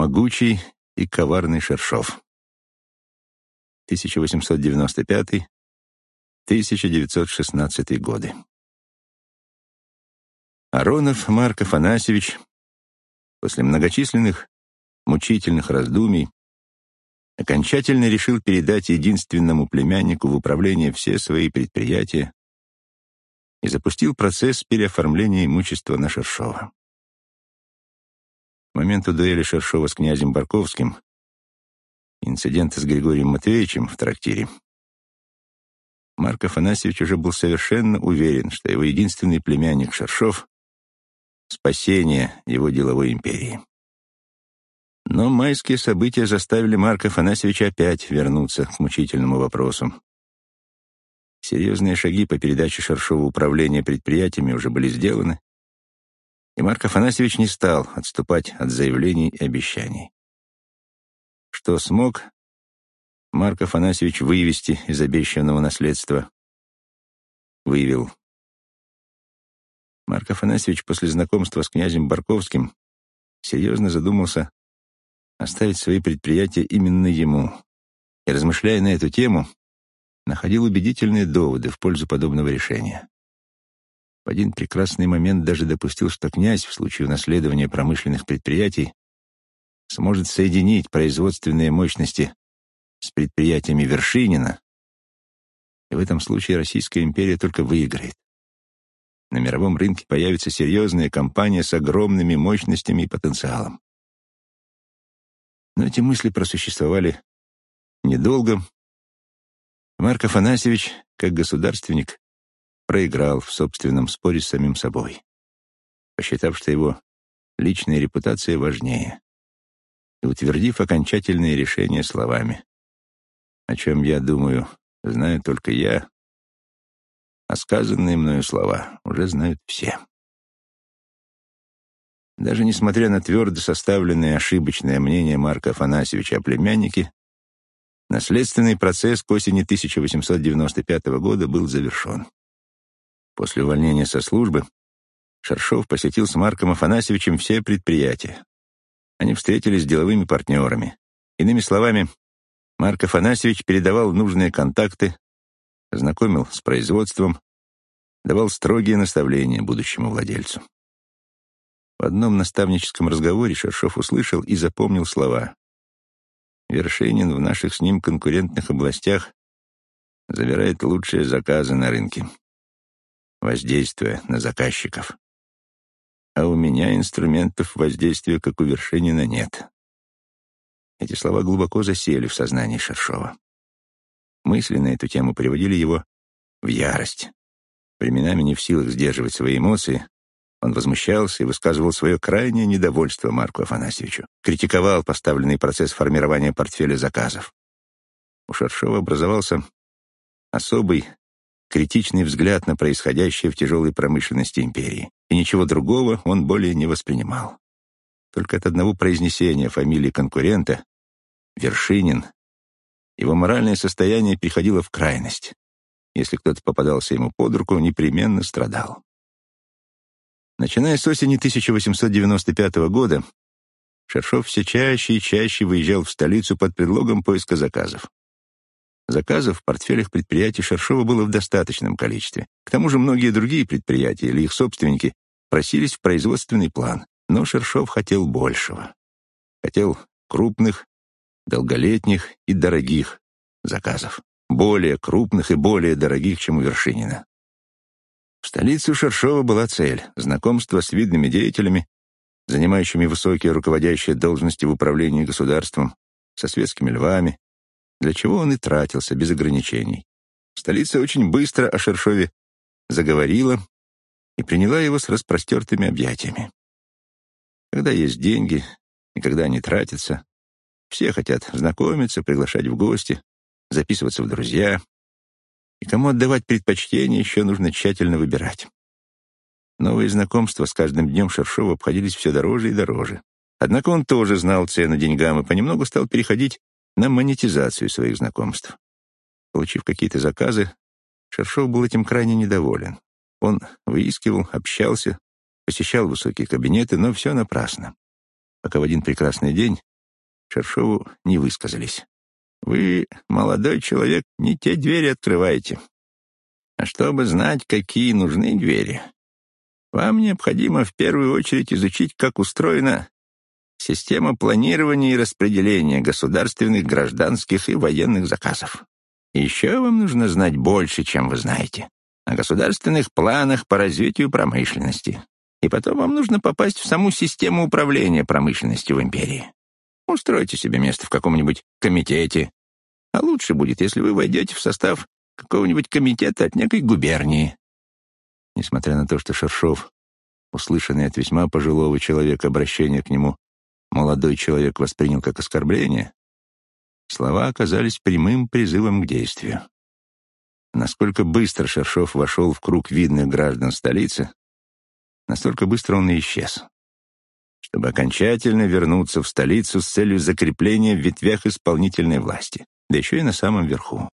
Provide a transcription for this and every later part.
Могучий и коварный Шершов. 1895-1916 годы. Аронов Марк Афанасьевич после многочисленных мучительных раздумий окончательно решил передать единственному племяннику в управление все свои предприятия и запустил процесс переоформления имущества на Шершова. К моменту дуэли Шершова с князем Барковским, инцидента с Григорием Матвеевичем в трактире, Марк Афанасьевич уже был совершенно уверен, что его единственный племянник Шершов — спасение его деловой империи. Но майские события заставили Марка Афанасьевича опять вернуться к мучительному вопросу. Серьезные шаги по передаче Шершова управления предприятиями уже были сделаны, и Марк Афанасьевич не стал отступать от заявлений и обещаний. Что смог Марк Афанасьевич вывести из обещанного наследства, выявил. Марк Афанасьевич после знакомства с князем Барковским серьезно задумался оставить свои предприятия именно ему. И, размышляя на эту тему, находил убедительные доводы в пользу подобного решения. Один прекрасный момент даже допустил, что князь в случае унаследования промышленных предприятий сможет соединить производственные мощности с предприятиями Вершинина, и в этом случае Российская империя только выиграет. На мировом рынке появится серьезная компания с огромными мощностями и потенциалом. Но эти мысли просуществовали недолго. Марк Афанасьевич, как государственник, проиграл в собственном споре с самим собой, посчитав, что его личная репутация важнее, и утвердив окончательные решения словами. О чем я думаю, знаю только я, а сказанные мною слова уже знают все. Даже несмотря на твердо составленное ошибочное мнение Марка Афанасьевича о племяннике, наследственный процесс к осени 1895 года был завершен. После увольнения со службы Шаршов посетил с Марком Афанасьевичем все предприятия. Они встретились с деловыми партнерами. Иными словами, Марк Афанасьевич передавал нужные контакты, знакомил с производством, давал строгие наставления будущему владельцу. В одном наставническом разговоре Шершов услышал и запомнил слова. «Вершинин в наших с ним конкурентных областях забирает лучшие заказы на рынке, воздействуя на заказчиков. А у меня инструментов воздействия, как у Вершинина, нет». Эти слова глубоко засели в сознании Шершова. Мысли на эту тему приводили его в ярость. Временами не в силах сдерживать свои эмоции, он возмущался и высказывал свое крайнее недовольство Марку Афанасьевичу, критиковал поставленный процесс формирования портфеля заказов. У Шершова образовался особый критичный взгляд на происходящее в тяжелой промышленности империи, и ничего другого он более не воспринимал. Только от одного произнесения фамилии конкурента, Вершинин, его моральное состояние переходило в крайность. Если кто-то попадался ему под руку, непременно страдал. Начиная с осени 1895 года, Шершов все чаще и чаще выезжал в столицу под предлогом поиска заказов. Заказов в портфелях предприятий Шершова было в достаточном количестве. К тому же многие другие предприятия или их собственники просились в производственный план, но Шершов хотел большего. Хотел крупных, долголетних и дорогих заказов. Более крупных и более дорогих, чем у Вершинина. В столице у Шершова была цель — знакомство с видными деятелями, занимающими высокие руководящие должности в управлении государством, со светскими львами, для чего он и тратился без ограничений. Столица очень быстро о Шершове заговорила и приняла его с распростертыми объятиями. Когда есть деньги и когда они тратятся, все хотят знакомиться, приглашать в гости, записываться в друзья, и кому отдавать предпочтение, еще нужно тщательно выбирать. Новые знакомства с каждым днем Шершова обходились все дороже и дороже. Однако он тоже знал цену деньгам и понемногу стал переходить на монетизацию своих знакомств. Получив какие-то заказы, Шершов был этим крайне недоволен. Он выискивал, общался, посещал высокие кабинеты, но все напрасно. Пока в один прекрасный день Шершову не высказались. «Вы, молодой человек, не те двери открываете. А чтобы знать, какие нужны двери, вам необходимо в первую очередь изучить, как устроена система планирования и распределения государственных, гражданских и военных заказов. Еще вам нужно знать больше, чем вы знаете, о государственных планах по развитию промышленности. И потом вам нужно попасть в саму систему управления промышленностью в империи. Устройте себе место в каком-нибудь комитете. А лучше будет, если вы войдете в состав какого-нибудь комитета от некой губернии. Несмотря на то, что Шершов, услышанный от весьма пожилого человека обращение к нему, молодой человек воспринял как оскорбление, слова оказались прямым призывом к действию. Насколько быстро Шершов вошел в круг видных граждан столицы, настолько быстро он и исчез, чтобы окончательно вернуться в столицу с целью закрепления в ветвях исполнительной власти, да еще и на самом верху.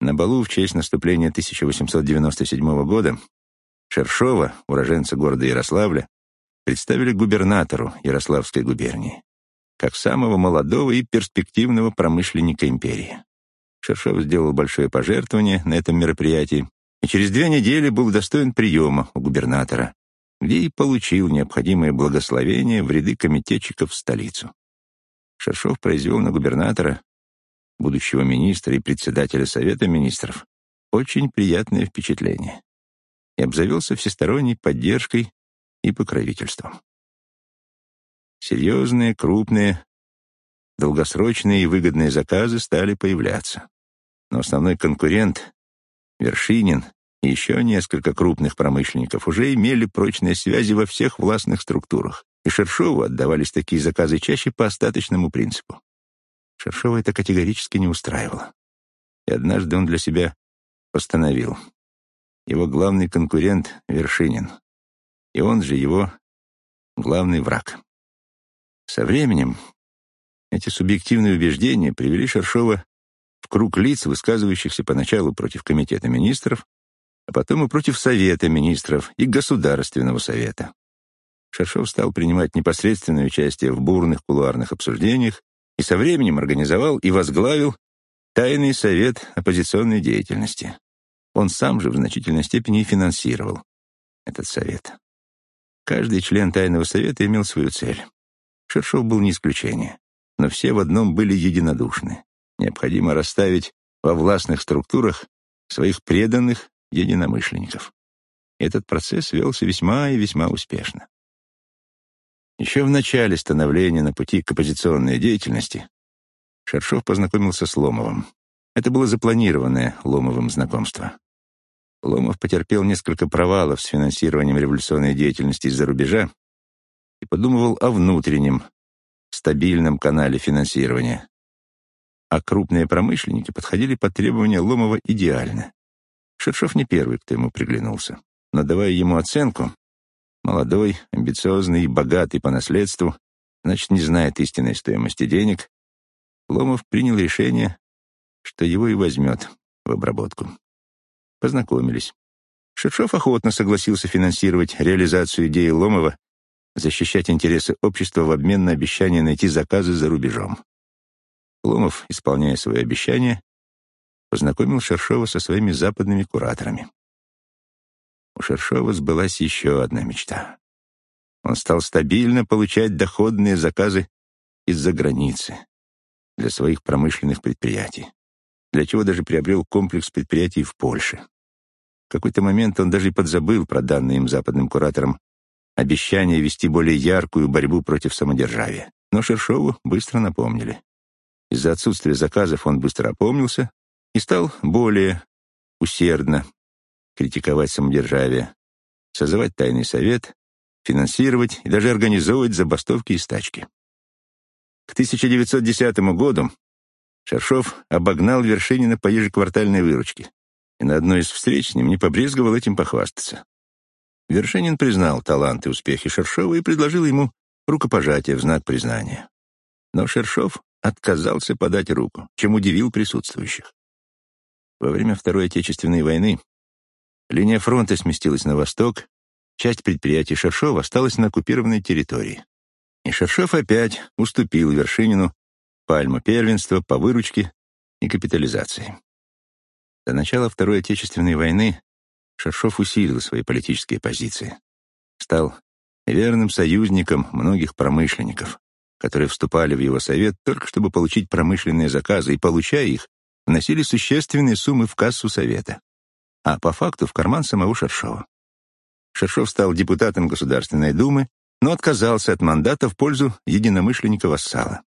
На балу в честь наступления 1897 года Шершова, уроженца города Ярославля, представили губернатору Ярославской губернии, как самого молодого и перспективного промышленника империи. Шершов сделал большое пожертвование на этом мероприятии и через две недели был достоин приема у губернатора, где и получил необходимое благословение в ряды комитетчиков в столицу. Шершов произвел на губернатора, будущего министра и председателя Совета министров, очень приятное впечатление и обзавелся всесторонней поддержкой и покровительством. Серьезные, крупные, долгосрочные и выгодные заказы стали появляться. Но основной конкурент, Вершинин, и еще несколько крупных промышленников уже имели прочные связи во всех властных структурах, и Шершову отдавались такие заказы чаще по остаточному принципу. Шершова это категорически не устраивало. И однажды он для себя постановил. Его главный конкурент — Вершинин, и он же его главный враг. Со временем эти субъективные убеждения привели Шершова в круг лиц, высказывающихся поначалу против Комитета министров, а потом и против Совета министров и Государственного совета. Шершов стал принимать непосредственное участие в бурных кулуарных обсуждениях и со временем организовал и возглавил Тайный совет оппозиционной деятельности. Он сам же в значительной степени финансировал этот совет. Каждый член Тайного совета имел свою цель. Шершов был не исключение, но все в одном были единодушны. Необходимо расставить во властных структурах своих преданных единомышленников. Этот процесс велся весьма и весьма успешно. Еще в начале становления на пути к оппозиционной деятельности Шершов познакомился с Ломовым. Это было запланированное Ломовым знакомство. Ломов потерпел несколько провалов с финансированием революционной деятельности из-за рубежа и подумывал о внутреннем, стабильном канале финансирования. А крупные промышленники подходили под требования Ломова идеально. Шершов не первый, кто ему приглянулся. Но давая ему оценку, молодой, амбициозный богатый по наследству, значит, не знает истинной стоимости денег, Ломов принял решение, что его и возьмет в обработку. Познакомились. Шершов охотно согласился финансировать реализацию идеи Ломова защищать интересы общества в обмен на обещание найти заказы за рубежом. Ломов, исполняя свои обещания, познакомил Шершова со своими западными кураторами. У Шершова сбылась еще одна мечта. Он стал стабильно получать доходные заказы из-за границы для своих промышленных предприятий, для чего даже приобрел комплекс предприятий в Польше. Какой-то момент он даже и подзабыл про данные им западным кураторам обещание вести более яркую борьбу против самодержавия. Но Шершову быстро напомнили. Из-за отсутствия заказов он быстро опомнился и стал более усердно критиковать самодержавие, созывать тайный совет, финансировать и даже организовывать забастовки и стачки. К 1910 году Шершов обогнал Вершинина по ежеквартальной выручке, и на одной из встреч с ним не побрезговал этим похвастаться. Вершинин признал талант и успехи Шершова и предложил ему рукопожатие в знак признания. Но Шершов отказался подать руку, чем удивил присутствующих. Во время Второй Отечественной войны линия фронта сместилась на восток, часть предприятий Шершова осталась на оккупированной территории. И Шершов опять уступил Вершинину пальму первенства по выручке и капитализации. До начала Второй Отечественной войны Шершов усилил свои политические позиции. Стал верным союзником многих промышленников, которые вступали в его совет только чтобы получить промышленные заказы и, получая их, вносили существенные суммы в кассу совета, а по факту в карман самого Шершова. Шершов стал депутатом Государственной Думы, но отказался от мандата в пользу единомышленника-вассала.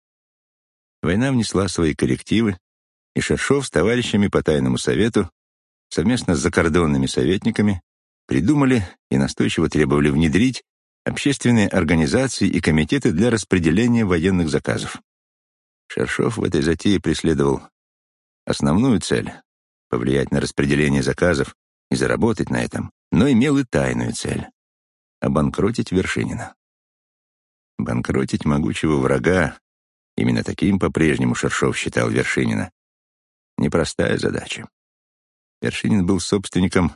Война внесла свои коррективы, и Шершов с товарищами по тайному совету совместно с закордонными советниками придумали и настойчиво требовали внедрить общественные организации и комитеты для распределения военных заказов. Шершов в этой затее преследовал основную цель — повлиять на распределение заказов и заработать на этом, но имел и тайную цель — обанкротить Вершинина. Банкротить могучего врага, именно таким по-прежнему Шершов считал Вершинина, непростая задача. Вершинин был собственником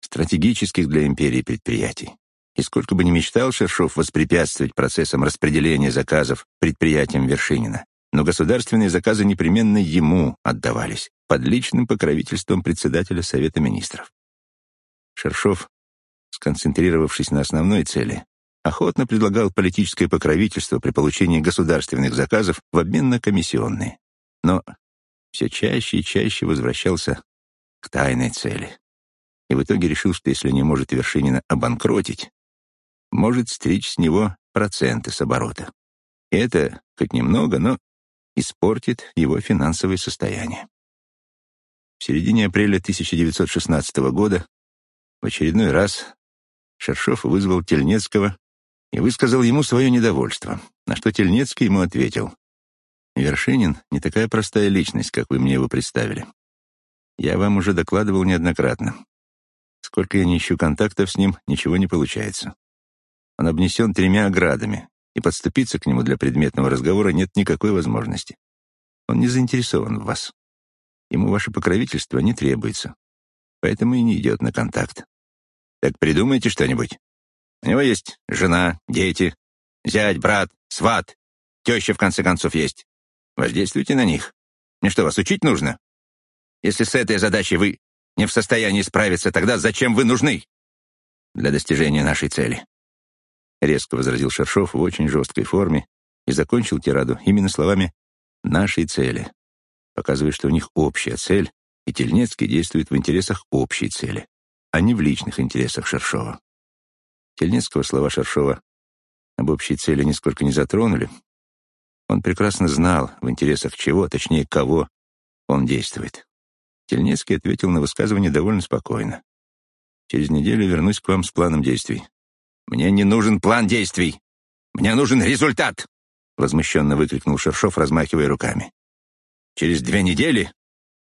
стратегических для империи предприятий. И сколько бы ни мечтал Шершов воспрепятствовать процессам распределения заказов предприятиям Вершинина, но государственные заказы непременно ему отдавались под личным покровительством председателя Совета Министров. Шершов, сконцентрировавшись на основной цели, охотно предлагал политическое покровительство при получении государственных заказов в обмен на комиссионные, но все чаще и чаще возвращался к тайной цели. И в итоге решил, что если не может Вершинина обанкротить, может стричь с него проценты с оборота. Это, хоть немного, но испортит его финансовое состояние. В середине апреля 1916 года в очередной раз Шершов вызвал Тельнецкого и высказал ему свое недовольство, на что Тельнецкий ему ответил. «Вершинин не такая простая личность, как вы мне его представили. Я вам уже докладывал неоднократно. Сколько я не ищу контактов с ним, ничего не получается. Он обнесен тремя оградами, и подступиться к нему для предметного разговора нет никакой возможности. Он не заинтересован в вас. Ему ваше покровительство не требуется, поэтому и не идет на контакт. Так придумайте что-нибудь. У него есть жена, дети, зять, брат, сват, теща, в конце концов, есть. Воздействуйте на них. Мне что, вас учить нужно? Если с этой задачей вы не в состоянии справиться, тогда зачем вы нужны? Для достижения нашей цели. Резко возразил Шершов в очень жесткой форме и закончил тираду именно словами «нашей цели», показывая, что у них общая цель, и Тельнецкий действует в интересах общей цели, а не в личных интересах Шершова. Тельнецкого слова Шершова об общей цели нисколько не затронули. Он прекрасно знал, в интересах чего, точнее, кого он действует. Тельнецкий ответил на высказывание довольно спокойно. «Через неделю вернусь к вам с планом действий». «Мне не нужен план действий! Мне нужен результат!» Возмущенно выкрикнул Шершов, размахивая руками. «Через две недели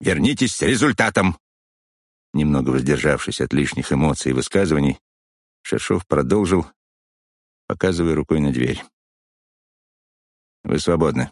вернитесь с результатом!» Немного воздержавшись от лишних эмоций и высказываний, Шершов продолжил, показывая рукой на дверь. «Вы свободны».